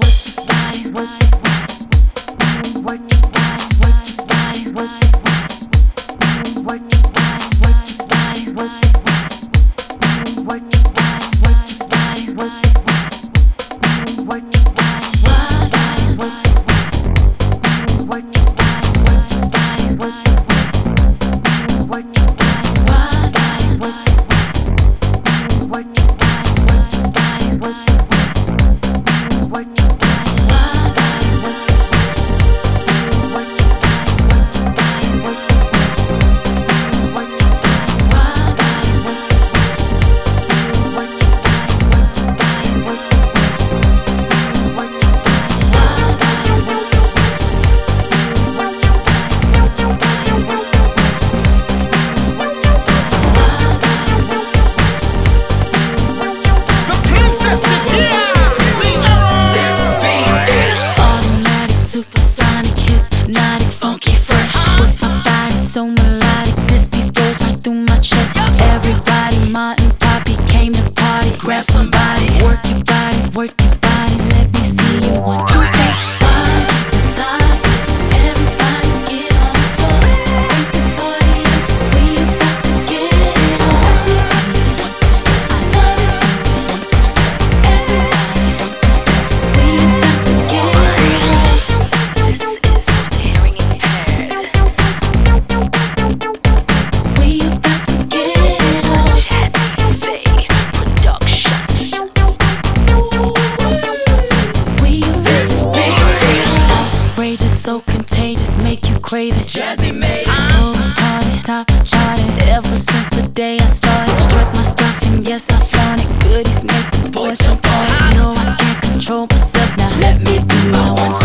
What you got? What you got? What you got? What you got? porch. so contagious, make you crave it. Jazze made it. So retarded, top charted. Ever since the day I started, struck my stuff, and yes, I flaunt it. Goodies make the boys jump on it. No, I can't control myself now. Let me do my one.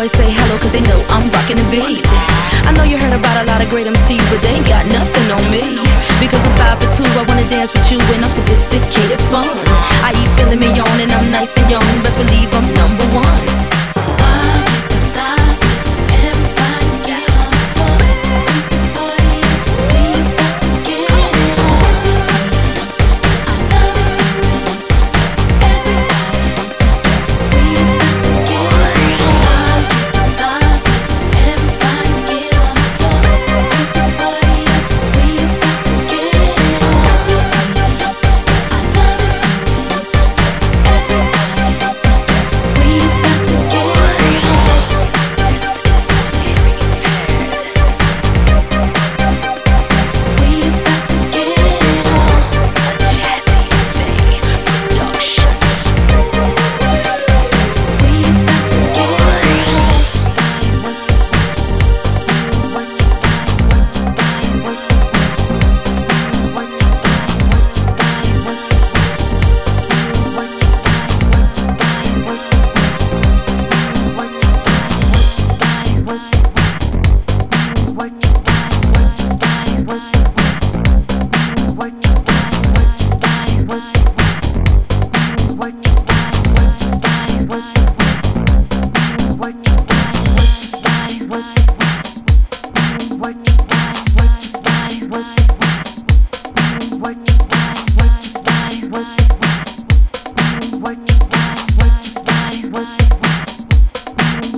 boys say hello cause they know I'm rocking the beat. I know you heard about a lot of great MCs, but they ain't got nothing on me. Because I'm five for two, I wanna dance with you and I'm sophisticated fun.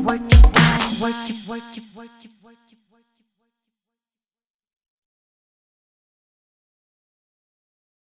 work it, work it, work it, work it.